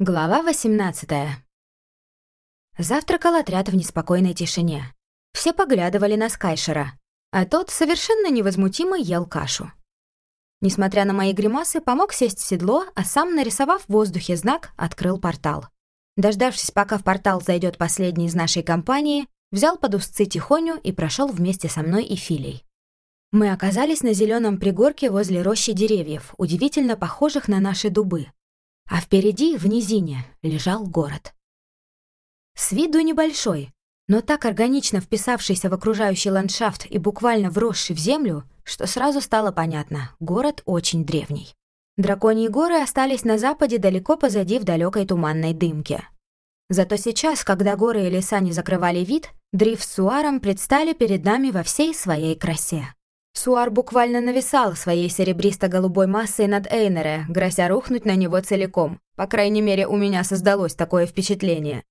Глава 18 Завтракал отряд в неспокойной тишине. Все поглядывали на Скайшера, а тот совершенно невозмутимо ел кашу. Несмотря на мои гримасы, помог сесть в седло, а сам, нарисовав в воздухе знак, открыл портал. Дождавшись, пока в портал зайдет последний из нашей компании, взял под узцы Тихоню и прошел вместе со мной и Филей. Мы оказались на зеленом пригорке возле рощи деревьев, удивительно похожих на наши дубы а впереди, в низине, лежал город. С виду небольшой, но так органично вписавшийся в окружающий ландшафт и буквально вросший в землю, что сразу стало понятно, город очень древний. Драконьи горы остались на западе далеко позади в далекой туманной дымке. Зато сейчас, когда горы и леса не закрывали вид, Дриф с Суаром предстали перед нами во всей своей красе. Суар буквально нависал своей серебристо-голубой массой над Эйнере, грозя рухнуть на него целиком. По крайней мере, у меня создалось такое впечатление.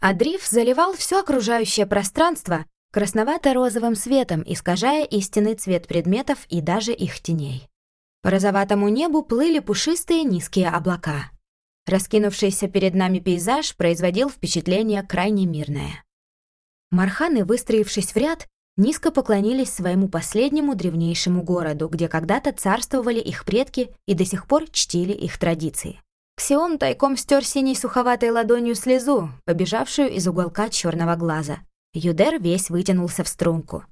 А заливал все окружающее пространство красновато-розовым светом, искажая истинный цвет предметов и даже их теней. По розоватому небу плыли пушистые низкие облака. Раскинувшийся перед нами пейзаж производил впечатление крайне мирное. Марханы, выстроившись в ряд, низко поклонились своему последнему древнейшему городу, где когда-то царствовали их предки и до сих пор чтили их традиции. Ксион тайком стер синей суховатой ладонью слезу, побежавшую из уголка черного глаза. Юдер весь вытянулся в струнку.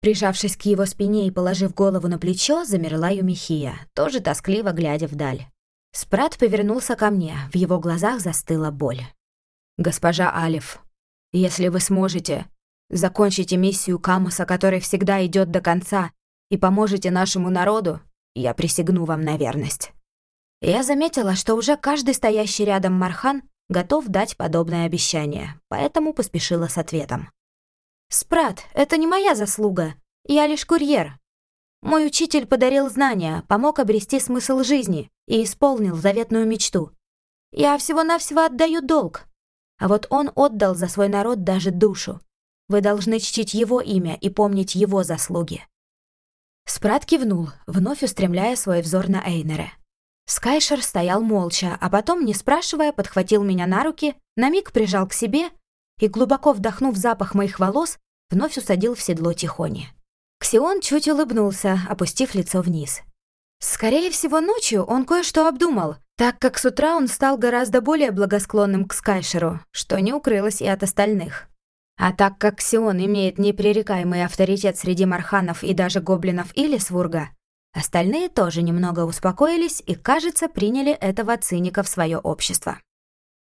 Прижавшись к его спине и положив голову на плечо, замерла Юмихия, тоже тоскливо глядя вдаль. Спрат повернулся ко мне, в его глазах застыла боль. «Госпожа Алиф, если вы сможете, Закончите миссию Камуса, который всегда идет до конца, и поможете нашему народу, я присягну вам на верность». Я заметила, что уже каждый стоящий рядом Мархан готов дать подобное обещание, поэтому поспешила с ответом. «Спрат, это не моя заслуга. Я лишь курьер. Мой учитель подарил знания, помог обрести смысл жизни и исполнил заветную мечту. Я всего-навсего отдаю долг. А вот он отдал за свой народ даже душу. Вы должны чтить его имя и помнить его заслуги». Спрат кивнул, вновь устремляя свой взор на Эйнере. Скайшер стоял молча, а потом, не спрашивая, подхватил меня на руки, на миг прижал к себе и, глубоко вдохнув запах моих волос, вновь усадил в седло Тихони. Ксион чуть улыбнулся, опустив лицо вниз. Скорее всего, ночью он кое-что обдумал, так как с утра он стал гораздо более благосклонным к Скайшеру, что не укрылось и от остальных. А так как Сион имеет непререкаемый авторитет среди марханов и даже гоблинов или свурга, остальные тоже немного успокоились и, кажется, приняли этого циника в свое общество.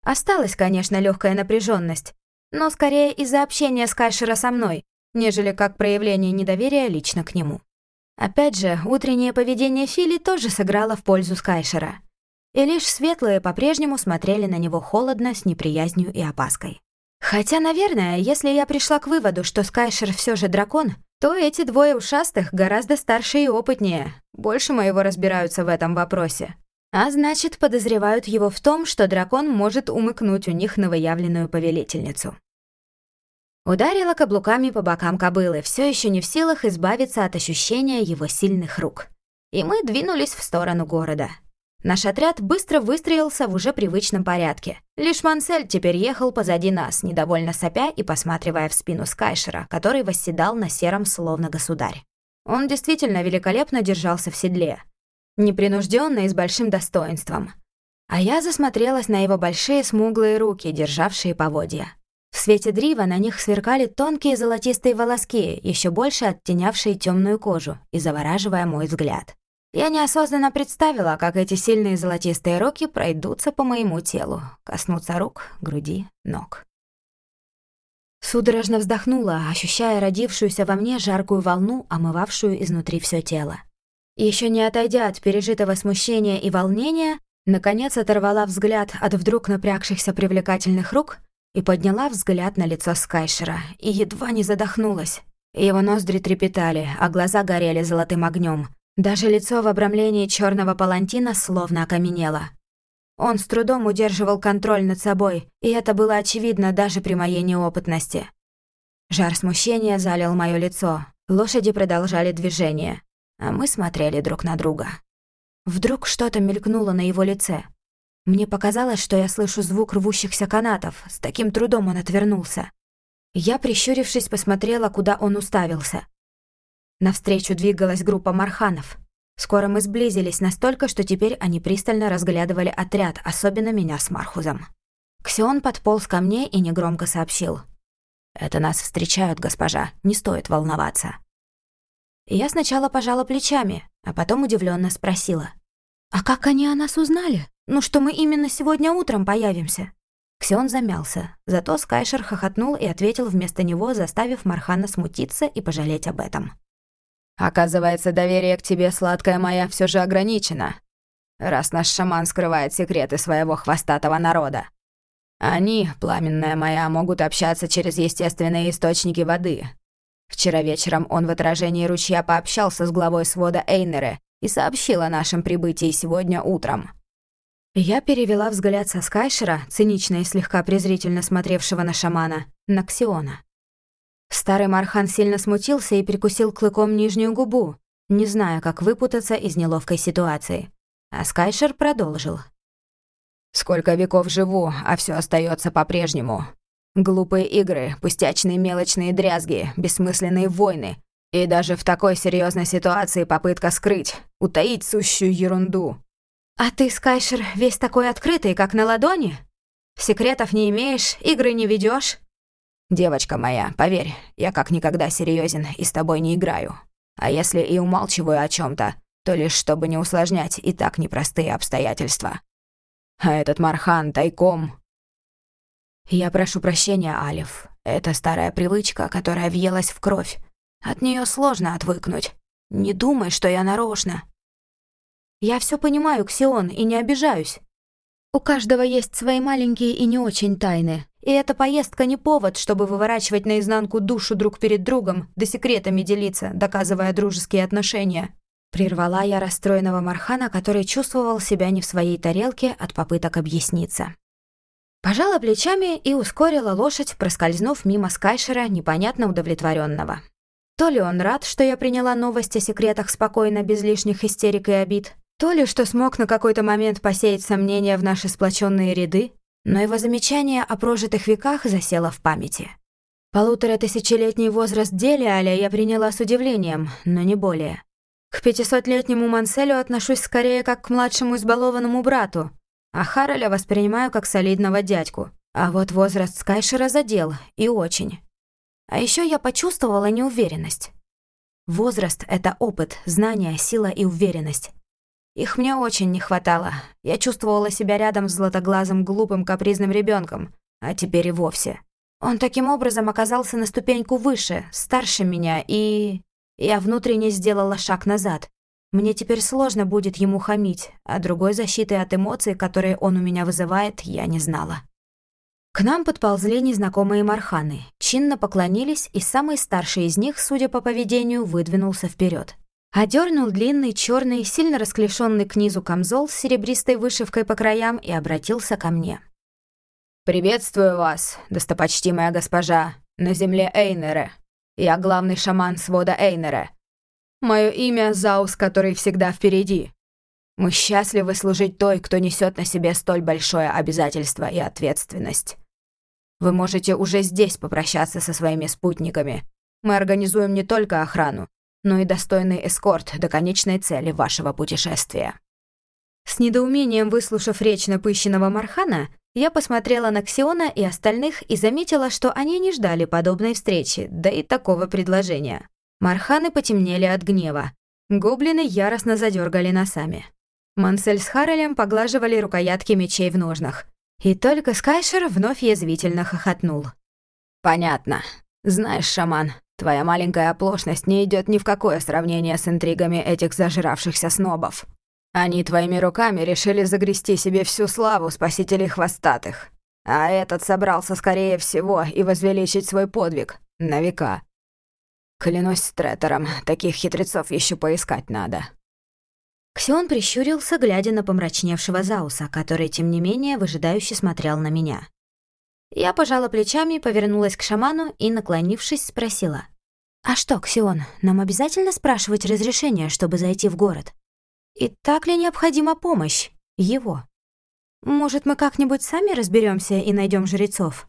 Осталась, конечно, легкая напряженность, но скорее из-за общения Скайшера со мной, нежели как проявление недоверия лично к нему. Опять же, утреннее поведение Фили тоже сыграло в пользу Скайшера. И лишь светлые по-прежнему смотрели на него холодно, с неприязнью и опаской. Хотя, наверное, если я пришла к выводу, что Скайшер все же дракон, то эти двое ушастых гораздо старше и опытнее, больше моего разбираются в этом вопросе. А значит, подозревают его в том, что дракон может умыкнуть у них новоявленную повелительницу. Ударила каблуками по бокам кобылы, все еще не в силах избавиться от ощущения его сильных рук. И мы двинулись в сторону города. Наш отряд быстро выстроился в уже привычном порядке. Лишь Мансель теперь ехал позади нас, недовольно сопя и посматривая в спину Скайшера, который восседал на сером словно государь. Он действительно великолепно держался в седле. Непринужденно и с большим достоинством. А я засмотрелась на его большие смуглые руки, державшие поводья. В свете дрива на них сверкали тонкие золотистые волоски, еще больше оттенявшие темную кожу и завораживая мой взгляд. Я неосознанно представила, как эти сильные золотистые руки пройдутся по моему телу, коснутся рук, груди, ног. Судорожно вздохнула, ощущая родившуюся во мне жаркую волну, омывавшую изнутри все тело. Еще не отойдя от пережитого смущения и волнения, наконец оторвала взгляд от вдруг напрягшихся привлекательных рук и подняла взгляд на лицо Скайшера, и едва не задохнулась. Его ноздри трепетали, а глаза горели золотым огнем, даже лицо в обрамлении черного палантина словно окаменело. Он с трудом удерживал контроль над собой, и это было очевидно даже при моей неопытности. Жар смущения залил мое лицо, лошади продолжали движение, а мы смотрели друг на друга. Вдруг что-то мелькнуло на его лице. Мне показалось, что я слышу звук рвущихся канатов. С таким трудом он отвернулся. Я, прищурившись, посмотрела, куда он уставился. Навстречу двигалась группа марханов. Скоро мы сблизились настолько, что теперь они пристально разглядывали отряд, особенно меня с Мархузом. Ксион подполз ко мне и негромко сообщил. «Это нас встречают, госпожа, не стоит волноваться». Я сначала пожала плечами, а потом удивленно спросила. «А как они о нас узнали? Ну что мы именно сегодня утром появимся?» Ксион замялся, зато Скайшер хохотнул и ответил вместо него, заставив Мархана смутиться и пожалеть об этом. Оказывается, доверие к тебе, сладкая моя, все же ограничено. Раз наш шаман скрывает секреты своего хвостатого народа. Они, пламенная моя, могут общаться через естественные источники воды. Вчера вечером он в отражении ручья пообщался с главой свода Эйнеры и сообщил о нашем прибытии сегодня утром. Я перевела взгляд со Скайшера, цинично и слегка презрительно смотревшего на шамана, на Ксиона. Старый Мархан сильно смутился и прикусил клыком нижнюю губу, не зная, как выпутаться из неловкой ситуации. А Скайшер продолжил. «Сколько веков живу, а все остается по-прежнему. Глупые игры, пустячные мелочные дрязги, бессмысленные войны. И даже в такой серьезной ситуации попытка скрыть, утаить сущую ерунду». «А ты, Скайшер, весь такой открытый, как на ладони? Секретов не имеешь, игры не ведешь? «Девочка моя, поверь, я как никогда серьезен и с тобой не играю. А если и умалчиваю о чем то то лишь чтобы не усложнять и так непростые обстоятельства. А этот Мархан тайком...» «Я прошу прощения, Алиф. Это старая привычка, которая въелась в кровь. От нее сложно отвыкнуть. Не думай, что я нарочно». «Я все понимаю, Ксион, и не обижаюсь. У каждого есть свои маленькие и не очень тайны. И эта поездка не повод, чтобы выворачивать наизнанку душу друг перед другом, да секретами делиться, доказывая дружеские отношения. Прервала я расстроенного Мархана, который чувствовал себя не в своей тарелке от попыток объясниться. Пожала плечами и ускорила лошадь, проскользнув мимо Скайшера, непонятно удовлетворенного. То ли он рад, что я приняла новость о секретах спокойно, без лишних истерик и обид, то ли что смог на какой-то момент посеять сомнения в наши сплоченные ряды, но его замечание о прожитых веках засело в памяти. Полутора тысячелетний возраст Делиаля я приняла с удивлением, но не более. К пятисотлетнему Манселю отношусь скорее как к младшему избалованному брату, а Хараля воспринимаю как солидного дядьку. А вот возраст Скайшера задел, и очень. А еще я почувствовала неуверенность. Возраст — это опыт, знания, сила и уверенность. Их мне очень не хватало. Я чувствовала себя рядом с златоглазым глупым капризным ребенком, а теперь и вовсе. Он таким образом оказался на ступеньку выше, старше меня, и... Я внутренне сделала шаг назад. Мне теперь сложно будет ему хамить, а другой защиты от эмоций, которые он у меня вызывает, я не знала. К нам подползли незнакомые марханы, чинно поклонились, и самый старший из них, судя по поведению, выдвинулся вперед. Одернул длинный, черный, сильно расклешенный к низу камзол с серебристой вышивкой по краям и обратился ко мне. «Приветствую вас, достопочтимая госпожа, на земле Эйнере. Я главный шаман свода Эйнере. Мое имя Заус, который всегда впереди. Мы счастливы служить той, кто несет на себе столь большое обязательство и ответственность. Вы можете уже здесь попрощаться со своими спутниками. Мы организуем не только охрану, но и достойный эскорт до конечной цели вашего путешествия». С недоумением выслушав речь напыщенного Мархана, я посмотрела на Ксиона и остальных и заметила, что они не ждали подобной встречи, да и такого предложения. Марханы потемнели от гнева. Гоблины яростно задергали носами. Мансель с Харрелем поглаживали рукоятки мечей в ножнах. И только Скайшер вновь язвительно хохотнул. «Понятно. Знаешь, шаман, Твоя маленькая оплошность не идет ни в какое сравнение с интригами этих зажравшихся снобов. Они твоими руками решили загрести себе всю славу спасителей хвостатых. А этот собрался, скорее всего, и возвеличить свой подвиг на века. Клянусь Стретером, таких хитрецов еще поискать надо. Ксион прищурился, глядя на помрачневшего Зауса, который, тем не менее, выжидающе смотрел на меня. Я пожала плечами, повернулась к шаману и, наклонившись, спросила. «А что, Ксион, нам обязательно спрашивать разрешение, чтобы зайти в город? И так ли необходима помощь? Его?» Может, мы как-нибудь сами разберемся и найдем жрецов?»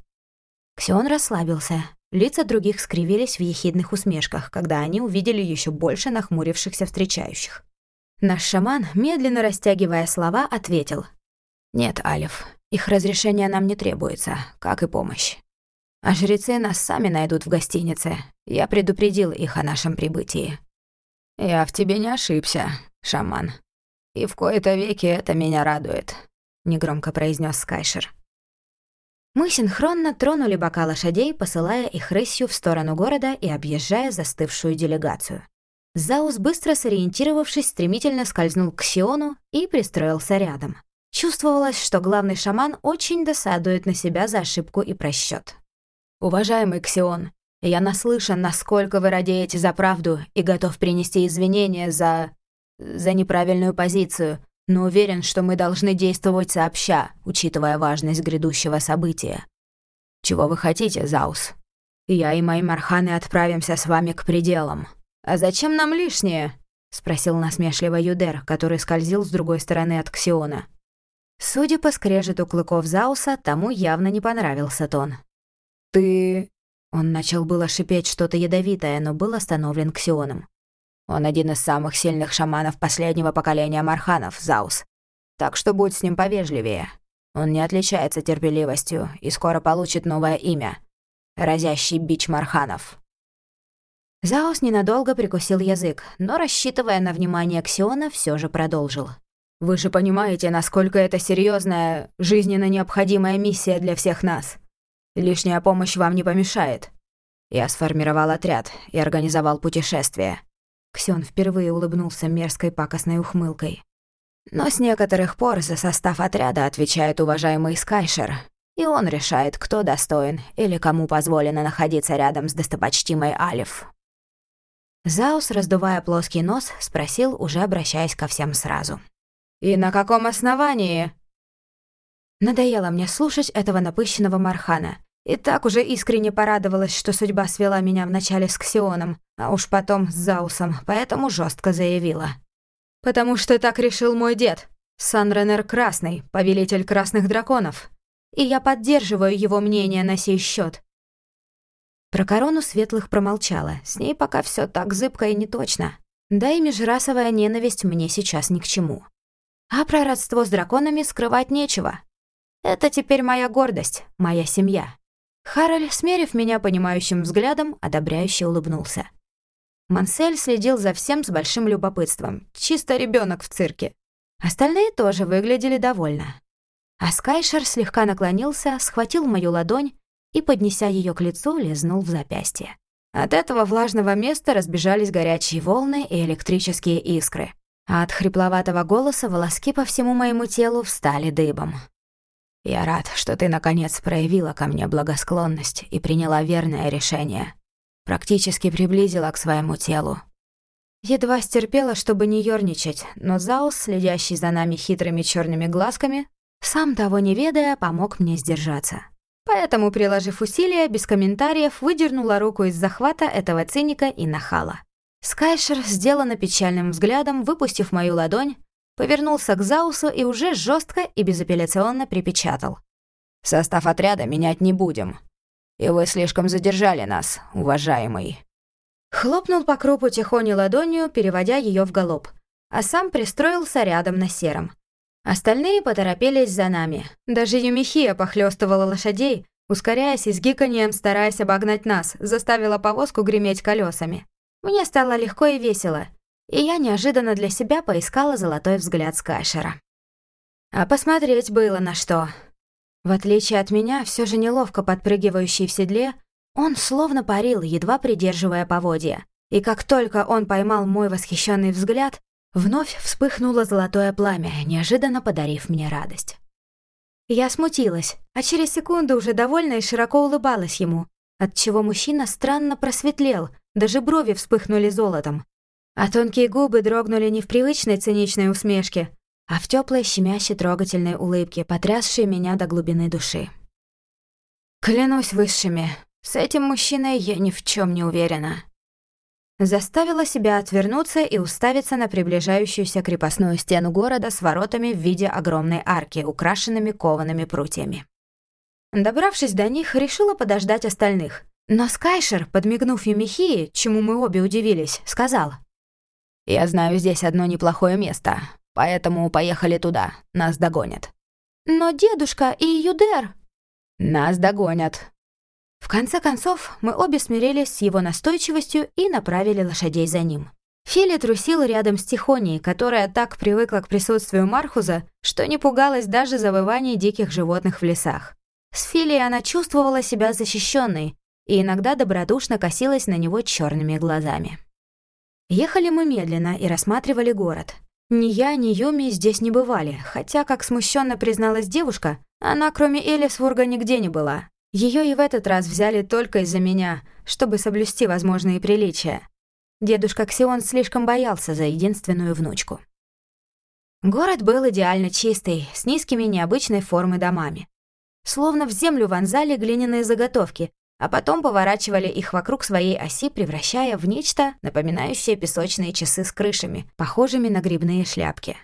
Ксион расслабился. Лица других скривились в ехидных усмешках, когда они увидели еще больше нахмурившихся встречающих. Наш шаман, медленно растягивая слова, ответил. «Нет, Алиф, их разрешение нам не требуется, как и помощь. А жрецы нас сами найдут в гостинице. Я предупредил их о нашем прибытии». «Я в тебе не ошибся, шаман. И в кои-то веки это меня радует», — негромко произнес Скайшер. Мы синхронно тронули бока лошадей, посылая их рысью в сторону города и объезжая застывшую делегацию. Заус, быстро сориентировавшись, стремительно скользнул к Сиону и пристроился рядом. Чувствовалось, что главный шаман очень досадует на себя за ошибку и просчет. «Уважаемый Ксион, я наслышан, насколько вы радеете за правду и готов принести извинения за... за неправильную позицию, но уверен, что мы должны действовать сообща, учитывая важность грядущего события. Чего вы хотите, Заус? Я и мои марханы отправимся с вами к пределам. А зачем нам лишнее? спросил насмешливо Юдер, который скользил с другой стороны от Ксиона. Судя по скрежету клыков Зауса, тому явно не понравился тон. «Ты...» Он начал было шипеть что-то ядовитое, но был остановлен Ксионом. Он один из самых сильных шаманов последнего поколения марханов, Заус. Так что будь с ним повежливее. Он не отличается терпеливостью и скоро получит новое имя. Разящий бич марханов. Заус ненадолго прикусил язык, но, рассчитывая на внимание Ксиона, все же продолжил. «Вы же понимаете, насколько это серьезная, жизненно необходимая миссия для всех нас. Лишняя помощь вам не помешает. Я сформировал отряд и организовал путешествие. Ксен впервые улыбнулся мерзкой пакостной ухмылкой. Но с некоторых пор за состав отряда отвечает уважаемый Скайшер, и он решает, кто достоин или кому позволено находиться рядом с достопочтимой Алиф. Заус, раздувая плоский нос, спросил, уже обращаясь ко всем сразу. «И на каком основании?» Надоело мне слушать этого напыщенного Мархана. И так уже искренне порадовалась, что судьба свела меня вначале с Ксионом, а уж потом с Заусом, поэтому жестко заявила. «Потому что так решил мой дед, Санренер Красный, повелитель Красных Драконов. И я поддерживаю его мнение на сей счет. Про корону Светлых промолчала, с ней пока все так зыбко и неточно. Да и межрасовая ненависть мне сейчас ни к чему. А про родство с драконами скрывать нечего. Это теперь моя гордость, моя семья. Хараль, смерив меня понимающим взглядом, одобряюще улыбнулся. Мансель следил за всем с большим любопытством. Чисто ребенок в цирке. Остальные тоже выглядели довольно. А Скайшер слегка наклонился, схватил мою ладонь и, поднеся ее к лицу, лизнул в запястье. От этого влажного места разбежались горячие волны и электрические искры. А от хрипловатого голоса волоски по всему моему телу встали дыбом. Я рад, что ты, наконец, проявила ко мне благосклонность и приняла верное решение. Практически приблизила к своему телу. Едва стерпела, чтобы не ёрничать, но Заус, следящий за нами хитрыми черными глазками, сам того не ведая, помог мне сдержаться. Поэтому, приложив усилия, без комментариев выдернула руку из захвата этого циника и нахала. Скайшер, сделанно печальным взглядом, выпустив мою ладонь, повернулся к Заусу и уже жестко и безапелляционно припечатал. «Состав отряда менять не будем. И вы слишком задержали нас, уважаемый». Хлопнул по крупу тихоней ладонью, переводя ее в галоп, а сам пристроился рядом на сером. Остальные поторопились за нами. Даже Юмихия похлёстывала лошадей, ускоряясь и с гиканьем стараясь обогнать нас, заставила повозку греметь колесами. Мне стало легко и весело — и я неожиданно для себя поискала золотой взгляд Скайшера. А посмотреть было на что. В отличие от меня, все же неловко подпрыгивающий в седле, он словно парил, едва придерживая поводья. И как только он поймал мой восхищенный взгляд, вновь вспыхнуло золотое пламя, неожиданно подарив мне радость. Я смутилась, а через секунду уже довольно и широко улыбалась ему, отчего мужчина странно просветлел, даже брови вспыхнули золотом, а тонкие губы дрогнули не в привычной циничной усмешке, а в теплой, щемящей, трогательной улыбке, потрясшей меня до глубины души. Клянусь высшими, с этим мужчиной я ни в чем не уверена. заставила себя отвернуться и уставиться на приближающуюся крепостную стену города с воротами в виде огромной арки, украшенными коваными прутьями. Добравшись до них, решила подождать остальных. Но Скайшер, подмигнув Юмихии, чему мы обе удивились, сказал. «Я знаю здесь одно неплохое место, поэтому поехали туда, нас догонят». «Но дедушка и Юдер...» «Нас догонят». В конце концов, мы обе смирились с его настойчивостью и направили лошадей за ним. Фили трусил рядом с Тихонией, которая так привыкла к присутствию Мархуза, что не пугалась даже завываний диких животных в лесах. С Филией она чувствовала себя защищенной и иногда добродушно косилась на него черными глазами. Ехали мы медленно и рассматривали город. Ни я, ни Юми здесь не бывали, хотя, как смущенно призналась девушка, она кроме Элисвурга нигде не была. Ее и в этот раз взяли только из-за меня, чтобы соблюсти возможные приличия. Дедушка Ксион слишком боялся за единственную внучку. Город был идеально чистый, с низкими необычной формы домами. Словно в землю вонзали глиняные заготовки, а потом поворачивали их вокруг своей оси, превращая в нечто, напоминающее песочные часы с крышами, похожими на грибные шляпки.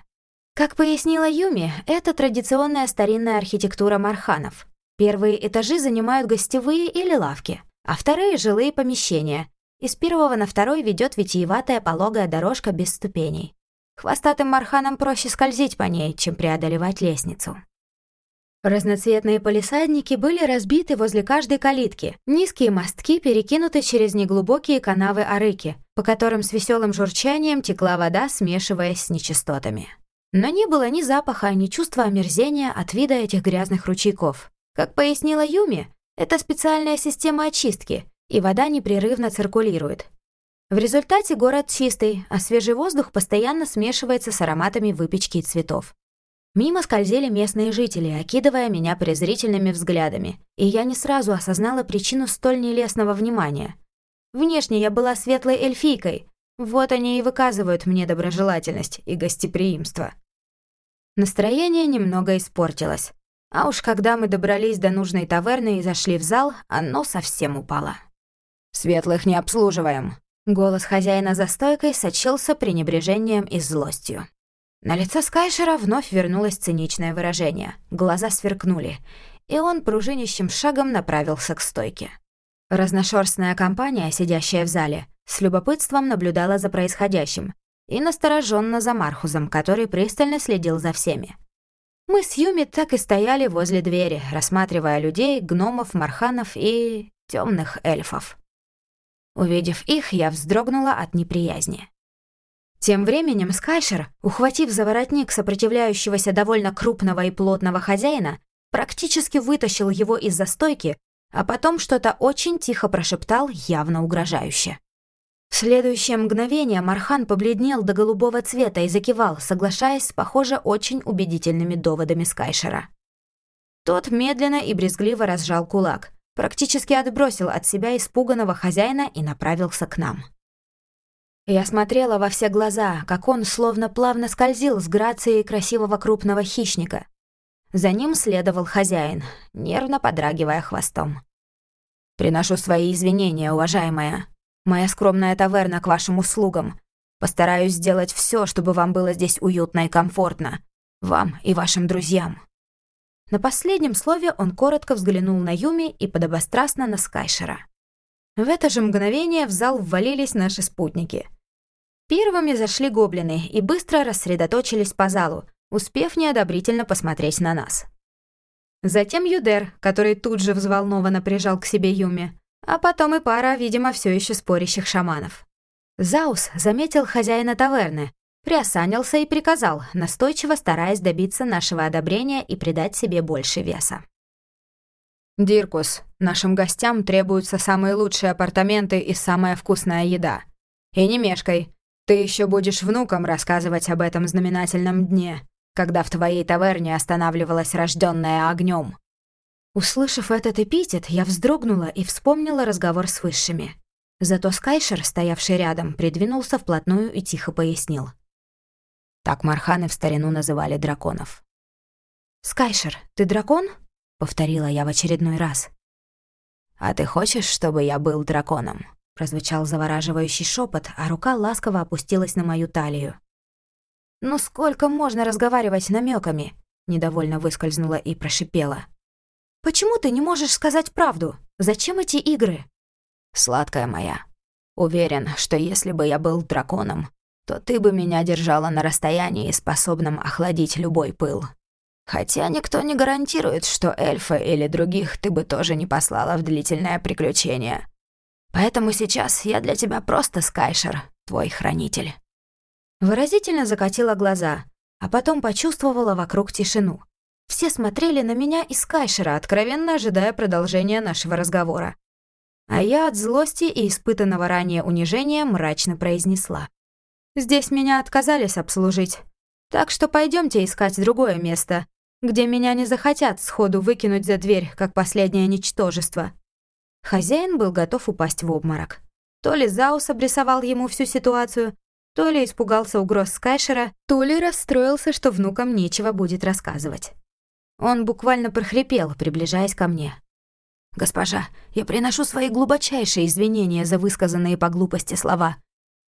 Как пояснила Юми, это традиционная старинная архитектура марханов. Первые этажи занимают гостевые или лавки, а вторые — жилые помещения. Из первого на второй ведет витиеватая пологая дорожка без ступеней. Хвостатым марханам проще скользить по ней, чем преодолевать лестницу. Разноцветные полисадники были разбиты возле каждой калитки. Низкие мостки перекинуты через неглубокие канавы арыки, по которым с веселым журчанием текла вода, смешиваясь с нечистотами. Но не было ни запаха, ни чувства омерзения от вида этих грязных ручейков. Как пояснила Юми, это специальная система очистки, и вода непрерывно циркулирует. В результате город чистый, а свежий воздух постоянно смешивается с ароматами выпечки и цветов. Мимо скользили местные жители, окидывая меня презрительными взглядами, и я не сразу осознала причину столь нелестного внимания. Внешне я была светлой эльфийкой, вот они и выказывают мне доброжелательность и гостеприимство. Настроение немного испортилось, а уж когда мы добрались до нужной таверны и зашли в зал, оно совсем упало. «Светлых не обслуживаем», Голос хозяина за стойкой сочился пренебрежением и злостью. На лице Скайшера вновь вернулось циничное выражение. Глаза сверкнули, и он пружинищим шагом направился к стойке. Разношерстная компания, сидящая в зале, с любопытством наблюдала за происходящим и настороженно за Мархузом, который пристально следил за всеми. Мы с Юми так и стояли возле двери, рассматривая людей, гномов, марханов и темных эльфов. Увидев их, я вздрогнула от неприязни. Тем временем Скайшер, ухватив за воротник сопротивляющегося довольно крупного и плотного хозяина, практически вытащил его из застойки, а потом что-то очень тихо прошептал, явно угрожающе. В следующее мгновение Мархан побледнел до голубого цвета и закивал, соглашаясь с, похоже, очень убедительными доводами Скайшера. Тот медленно и брезгливо разжал кулак, практически отбросил от себя испуганного хозяина и направился к нам. Я смотрела во все глаза, как он словно плавно скользил с грацией красивого крупного хищника. За ним следовал хозяин, нервно подрагивая хвостом. «Приношу свои извинения, уважаемая. Моя скромная таверна к вашим услугам. Постараюсь сделать все, чтобы вам было здесь уютно и комфортно. Вам и вашим друзьям». На последнем слове он коротко взглянул на Юми и подобострастно на Скайшера. В это же мгновение в зал ввалились наши спутники — Первыми зашли гоблины и быстро рассредоточились по залу, успев неодобрительно посмотреть на нас. Затем Юдер, который тут же взволнованно прижал к себе Юми, а потом и пара, видимо, все еще спорящих шаманов. Заус заметил хозяина таверны, приосанился и приказал, настойчиво стараясь добиться нашего одобрения и придать себе больше веса. «Диркус, нашим гостям требуются самые лучшие апартаменты и самая вкусная еда. И не мешкай, ты еще будешь внукам рассказывать об этом знаменательном дне, когда в твоей таверне останавливалась рожденная огнем. Услышав этот эпитет, я вздрогнула и вспомнила разговор с высшими. Зато Скайшер, стоявший рядом, придвинулся вплотную и тихо пояснил. Так марханы в старину называли драконов. «Скайшер, ты дракон?» — повторила я в очередной раз. «А ты хочешь, чтобы я был драконом?» Прозвучал завораживающий шепот, а рука ласково опустилась на мою талию. «Ну сколько можно разговаривать намеками? недовольно выскользнула и прошипела. «Почему ты не можешь сказать правду? Зачем эти игры?» «Сладкая моя, уверен, что если бы я был драконом, то ты бы меня держала на расстоянии, способном охладить любой пыл. Хотя никто не гарантирует, что эльфа или других ты бы тоже не послала в длительное приключение. Поэтому сейчас я для тебя просто Скайшер, твой хранитель». Выразительно закатила глаза, а потом почувствовала вокруг тишину. Все смотрели на меня из Скайшера, откровенно ожидая продолжения нашего разговора. А я от злости и испытанного ранее унижения мрачно произнесла. «Здесь меня отказались обслужить, так что пойдемте искать другое место, где меня не захотят сходу выкинуть за дверь, как последнее ничтожество». Хозяин был готов упасть в обморок. То ли Заус обрисовал ему всю ситуацию, то ли испугался угроз Скайшера, то ли расстроился, что внукам нечего будет рассказывать. Он буквально прохрипел, приближаясь ко мне. «Госпожа, я приношу свои глубочайшие извинения за высказанные по глупости слова.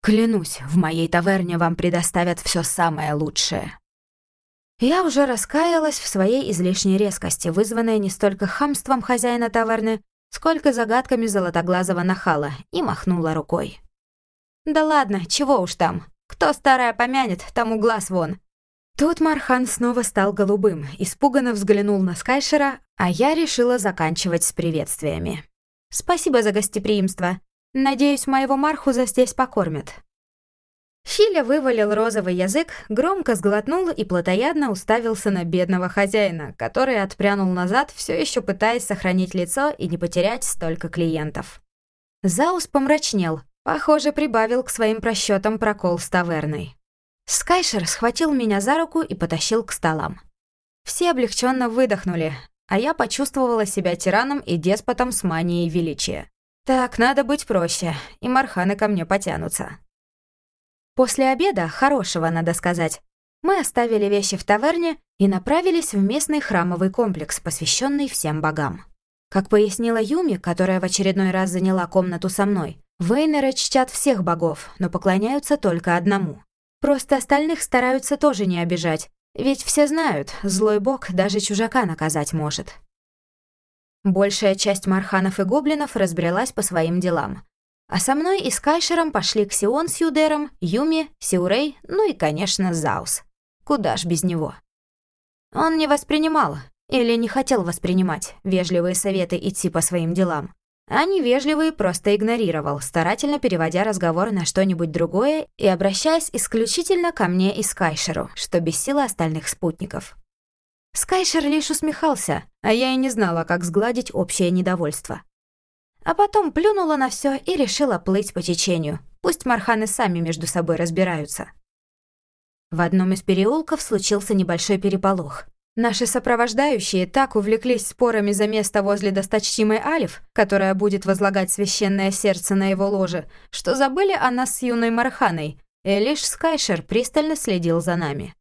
Клянусь, в моей таверне вам предоставят все самое лучшее». Я уже раскаялась в своей излишней резкости, вызванной не столько хамством хозяина таверны, сколько загадками золотоглазого нахала, и махнула рукой. «Да ладно, чего уж там. Кто старая помянет, тому глаз вон». Тут Мархан снова стал голубым, испуганно взглянул на Скайшера, а я решила заканчивать с приветствиями. «Спасибо за гостеприимство. Надеюсь, моего Мархуза здесь покормят». Филя вывалил розовый язык, громко сглотнул и плотоядно уставился на бедного хозяина, который отпрянул назад, все еще пытаясь сохранить лицо и не потерять столько клиентов. Заус помрачнел, похоже, прибавил к своим просчетам прокол с таверной. Скайшер схватил меня за руку и потащил к столам. Все облегченно выдохнули, а я почувствовала себя тираном и деспотом с манией величия. Так, надо быть проще, и марханы ко мне потянутся. После обеда, хорошего, надо сказать, мы оставили вещи в таверне и направились в местный храмовый комплекс, посвященный всем богам. Как пояснила Юми, которая в очередной раз заняла комнату со мной, Вейнеры чтят всех богов, но поклоняются только одному. Просто остальных стараются тоже не обижать, ведь все знают, злой бог даже чужака наказать может. Большая часть марханов и гоблинов разбрелась по своим делам. А со мной и с Кайшером пошли Ксион с Юдером, Юми, Сиурей, ну и, конечно, Заус. Куда ж без него? Он не воспринимал, или не хотел воспринимать, вежливые советы идти по своим делам. А невежливые просто игнорировал, старательно переводя разговор на что-нибудь другое и обращаясь исключительно ко мне и Скайшеру, что бесило остальных спутников. Скайшер лишь усмехался, а я и не знала, как сгладить общее недовольство. А потом плюнула на все и решила плыть по течению. Пусть марханы сами между собой разбираются. В одном из переулков случился небольшой переполох. Наши сопровождающие так увлеклись спорами за место возле досточтимой Алиф, которая будет возлагать священное сердце на его ложе, что забыли о нас с юной Марханой, и лишь Скайшер пристально следил за нами.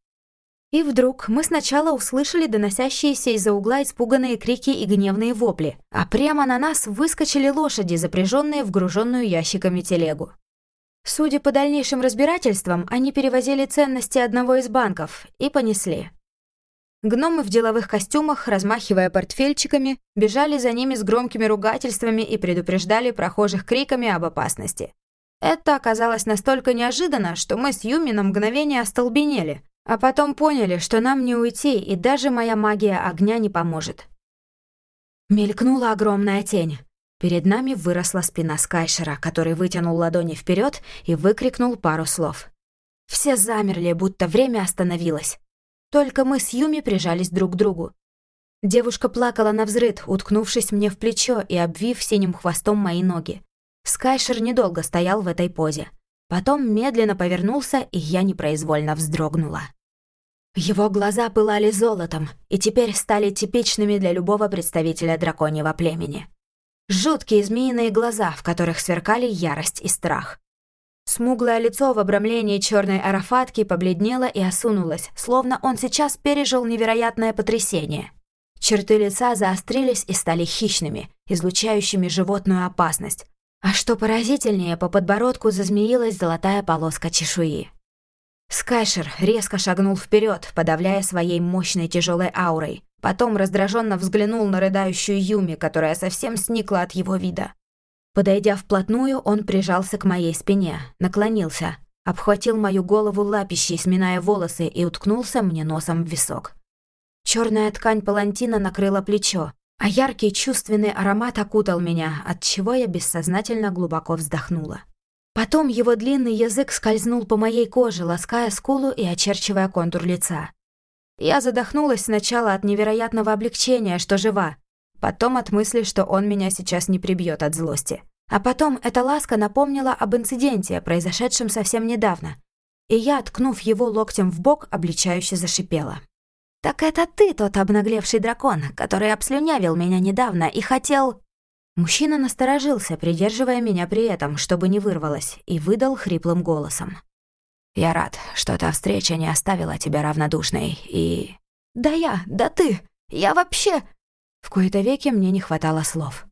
И вдруг мы сначала услышали доносящиеся из-за угла испуганные крики и гневные вопли, а прямо на нас выскочили лошади, запряженные в груженную ящиками телегу. Судя по дальнейшим разбирательствам, они перевозили ценности одного из банков и понесли. Гномы в деловых костюмах, размахивая портфельчиками, бежали за ними с громкими ругательствами и предупреждали прохожих криками об опасности. Это оказалось настолько неожиданно, что мы с Юми на мгновение остолбенели, а потом поняли, что нам не уйти, и даже моя магия огня не поможет. Мелькнула огромная тень. Перед нами выросла спина Скайшера, который вытянул ладони вперед и выкрикнул пару слов. Все замерли, будто время остановилось. Только мы с Юми прижались друг к другу. Девушка плакала на взрыд, уткнувшись мне в плечо и обвив синим хвостом мои ноги. Скайшер недолго стоял в этой позе. Потом медленно повернулся, и я непроизвольно вздрогнула. Его глаза пылали золотом и теперь стали типичными для любого представителя драконьего племени. Жуткие змеиные глаза, в которых сверкали ярость и страх. Смуглое лицо в обрамлении черной арафатки побледнело и осунулось, словно он сейчас пережил невероятное потрясение. Черты лица заострились и стали хищными, излучающими животную опасность, А что поразительнее, по подбородку зазмеилась золотая полоска чешуи. Скайшер резко шагнул вперед, подавляя своей мощной тяжелой аурой. Потом раздраженно взглянул на рыдающую Юми, которая совсем сникла от его вида. Подойдя вплотную, он прижался к моей спине, наклонился, обхватил мою голову лапищей, сминая волосы, и уткнулся мне носом в висок. Черная ткань палантина накрыла плечо, а яркий чувственный аромат окутал меня, от чего я бессознательно глубоко вздохнула. Потом его длинный язык скользнул по моей коже, лаская скулу и очерчивая контур лица. Я задохнулась сначала от невероятного облегчения, что жива, потом от мысли, что он меня сейчас не прибьет от злости. А потом эта ласка напомнила об инциденте, произошедшем совсем недавно, и я, ткнув его локтем в бок, обличающе зашипела. «Так это ты тот обнаглевший дракон, который обслюнявил меня недавно и хотел...» Мужчина насторожился, придерживая меня при этом, чтобы не вырвалось, и выдал хриплым голосом. «Я рад, что та встреча не оставила тебя равнодушной, и...» «Да я, да ты, я вообще...» В кои-то веки мне не хватало слов.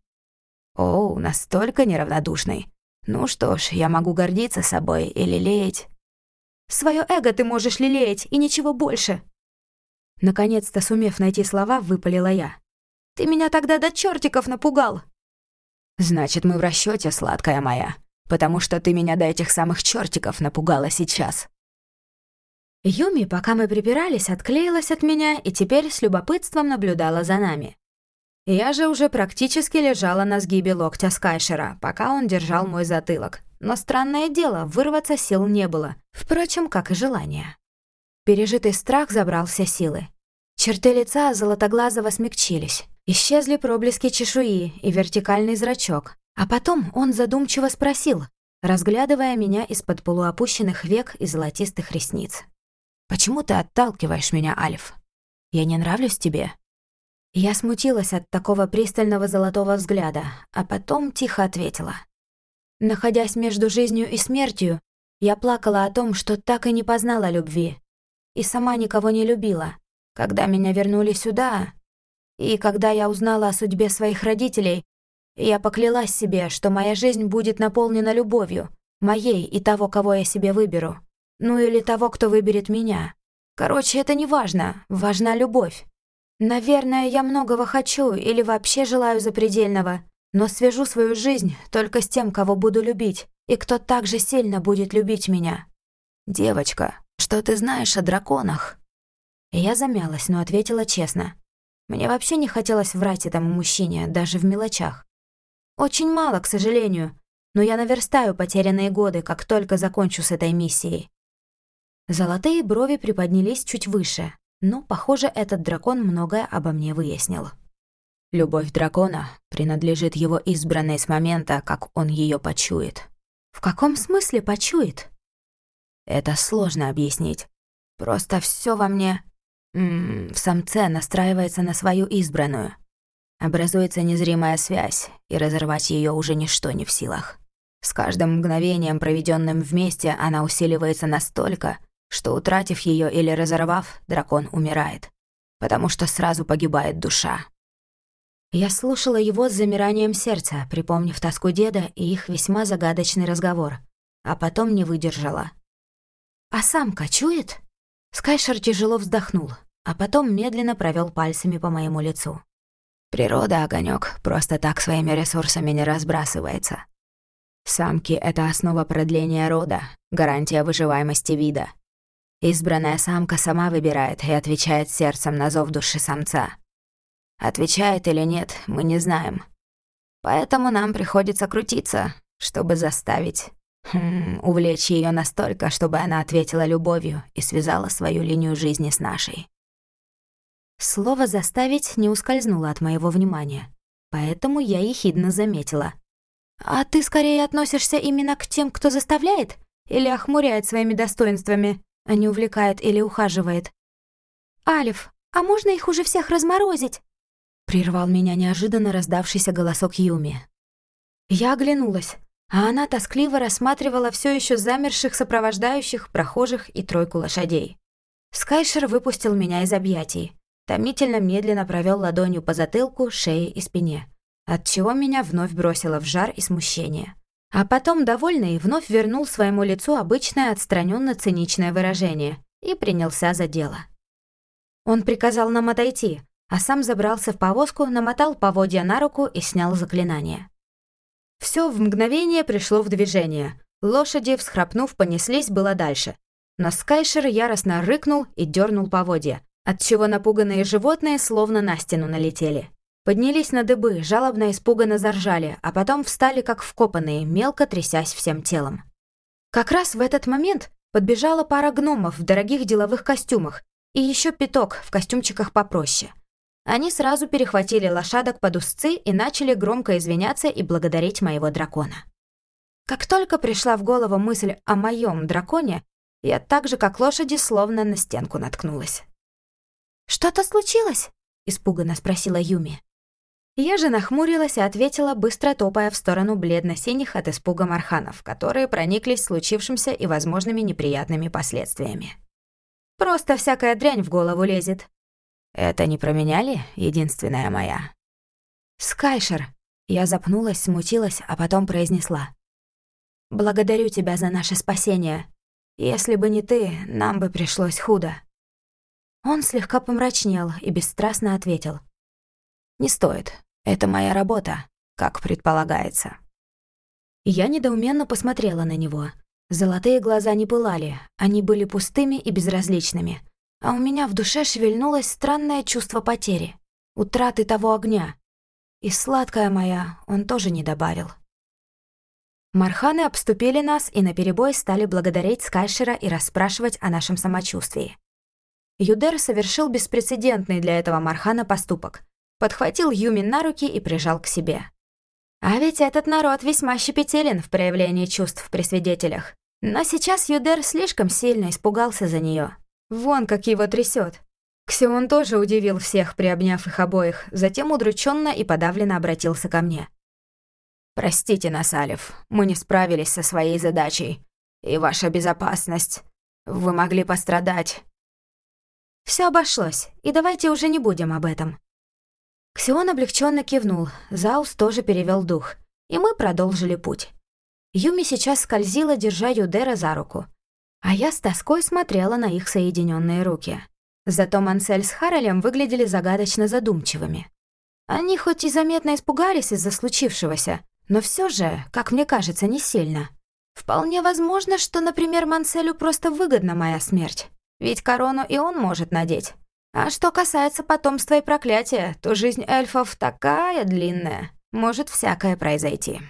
«О, настолько неравнодушный. Ну что ж, я могу гордиться собой и лелеять...» «Своё эго ты можешь лелеять, и ничего больше!» Наконец-то, сумев найти слова, выпалила я. «Ты меня тогда до чертиков напугал!» «Значит, мы в расчете, сладкая моя, потому что ты меня до этих самых чертиков напугала сейчас». Юми, пока мы припирались, отклеилась от меня и теперь с любопытством наблюдала за нами. Я же уже практически лежала на сгибе локтя Скайшера, пока он держал мой затылок. Но странное дело, вырваться сил не было, впрочем, как и желание. Пережитый страх забрал все силы. Черты лица золотоглазого смягчились. Исчезли проблески чешуи и вертикальный зрачок. А потом он задумчиво спросил, разглядывая меня из-под полуопущенных век и золотистых ресниц. «Почему ты отталкиваешь меня, Альф? Я не нравлюсь тебе?» Я смутилась от такого пристального золотого взгляда, а потом тихо ответила. Находясь между жизнью и смертью, я плакала о том, что так и не познала любви. И сама никого не любила. Когда меня вернули сюда, и когда я узнала о судьбе своих родителей, я поклялась себе, что моя жизнь будет наполнена любовью, моей и того, кого я себе выберу. Ну или того, кто выберет меня. Короче, это не важно, важна любовь. Наверное, я многого хочу или вообще желаю запредельного, но свяжу свою жизнь только с тем, кого буду любить, и кто так же сильно будет любить меня. Девочка, что ты знаешь о драконах? Я замялась, но ответила честно. Мне вообще не хотелось врать этому мужчине, даже в мелочах. Очень мало, к сожалению, но я наверстаю потерянные годы, как только закончу с этой миссией. Золотые брови приподнялись чуть выше, но, похоже, этот дракон многое обо мне выяснил. Любовь дракона принадлежит его избранной с момента, как он ее почует. В каком смысле почует? Это сложно объяснить. Просто все во мне в самце настраивается на свою избранную. Образуется незримая связь, и разорвать ее уже ничто не в силах. С каждым мгновением, проведенным вместе, она усиливается настолько, что, утратив ее или разорвав, дракон умирает, потому что сразу погибает душа. Я слушала его с замиранием сердца, припомнив тоску деда и их весьма загадочный разговор, а потом не выдержала. «А сам кочует?» Скайшер тяжело вздохнул, а потом медленно провел пальцами по моему лицу. Природа, огонек, просто так своими ресурсами не разбрасывается. Самки — это основа продления рода, гарантия выживаемости вида. Избранная самка сама выбирает и отвечает сердцем на зов души самца. Отвечает или нет, мы не знаем. Поэтому нам приходится крутиться, чтобы заставить Хм, увлечь ее настолько, чтобы она ответила любовью и связала свою линию жизни с нашей. Слово «заставить» не ускользнуло от моего внимания, поэтому я ехидно заметила. «А ты скорее относишься именно к тем, кто заставляет или охмуряет своими достоинствами, а не увлекает или ухаживает?» «Алиф, а можно их уже всех разморозить?» Прервал меня неожиданно раздавшийся голосок Юми. Я оглянулась а она тоскливо рассматривала все еще замерших сопровождающих, прохожих и тройку лошадей. Скайшер выпустил меня из объятий, томительно медленно провел ладонью по затылку, шее и спине, отчего меня вновь бросило в жар и смущение. А потом, довольный, вновь вернул своему лицу обычное отстраненно циничное выражение и принялся за дело. Он приказал нам отойти, а сам забрался в повозку, намотал поводья на руку и снял заклинание. Все в мгновение пришло в движение. Лошади, всхрапнув, понеслись было дальше. Но Скайшер яростно рыкнул и дернул поводья, отчего напуганные животные словно на стену налетели. Поднялись на дыбы, жалобно испуганно заржали, а потом встали как вкопанные, мелко трясясь всем телом. Как раз в этот момент подбежала пара гномов в дорогих деловых костюмах и еще пяток в костюмчиках попроще. Они сразу перехватили лошадок под узцы и начали громко извиняться и благодарить моего дракона. Как только пришла в голову мысль о моем драконе, я так же, как лошади, словно на стенку наткнулась. «Что-то случилось?» — испуганно спросила Юми. Я же нахмурилась и ответила, быстро топая в сторону бледно-синих от испуга марханов, которые прониклись случившимся и возможными неприятными последствиями. «Просто всякая дрянь в голову лезет». «Это не променяли, единственная моя?» «Скайшер!» Я запнулась, смутилась, а потом произнесла. «Благодарю тебя за наше спасение. Если бы не ты, нам бы пришлось худо». Он слегка помрачнел и бесстрастно ответил. «Не стоит. Это моя работа, как предполагается». Я недоуменно посмотрела на него. Золотые глаза не пылали, они были пустыми и безразличными. А у меня в душе шевельнулось странное чувство потери, утраты того огня. И сладкая моя он тоже не добавил. Марханы обступили нас и наперебой стали благодарить Скайшера и расспрашивать о нашем самочувствии. Юдер совершил беспрецедентный для этого Мархана поступок подхватил Юми на руки и прижал к себе. А ведь этот народ весьма щепетилен в проявлении чувств при свидетелях. Но сейчас Юдер слишком сильно испугался за нее. Вон как его трясет. Ксион тоже удивил всех, приобняв их обоих, затем удрученно и подавленно обратился ко мне. «Простите нас, Алиф, мы не справились со своей задачей. И ваша безопасность. Вы могли пострадать». Все обошлось, и давайте уже не будем об этом. Ксион облегченно кивнул, Заус тоже перевел дух, и мы продолжили путь. Юми сейчас скользила, держа Юдера за руку, а я с тоской смотрела на их соединенные руки. Зато Мансель с Харрелем выглядели загадочно задумчивыми. Они хоть и заметно испугались из-за случившегося, но все же, как мне кажется, не сильно. Вполне возможно, что, например, Манселю просто выгодна моя смерть, ведь корону и он может надеть. А что касается потомства и проклятия, то жизнь эльфов такая длинная, может всякое произойти.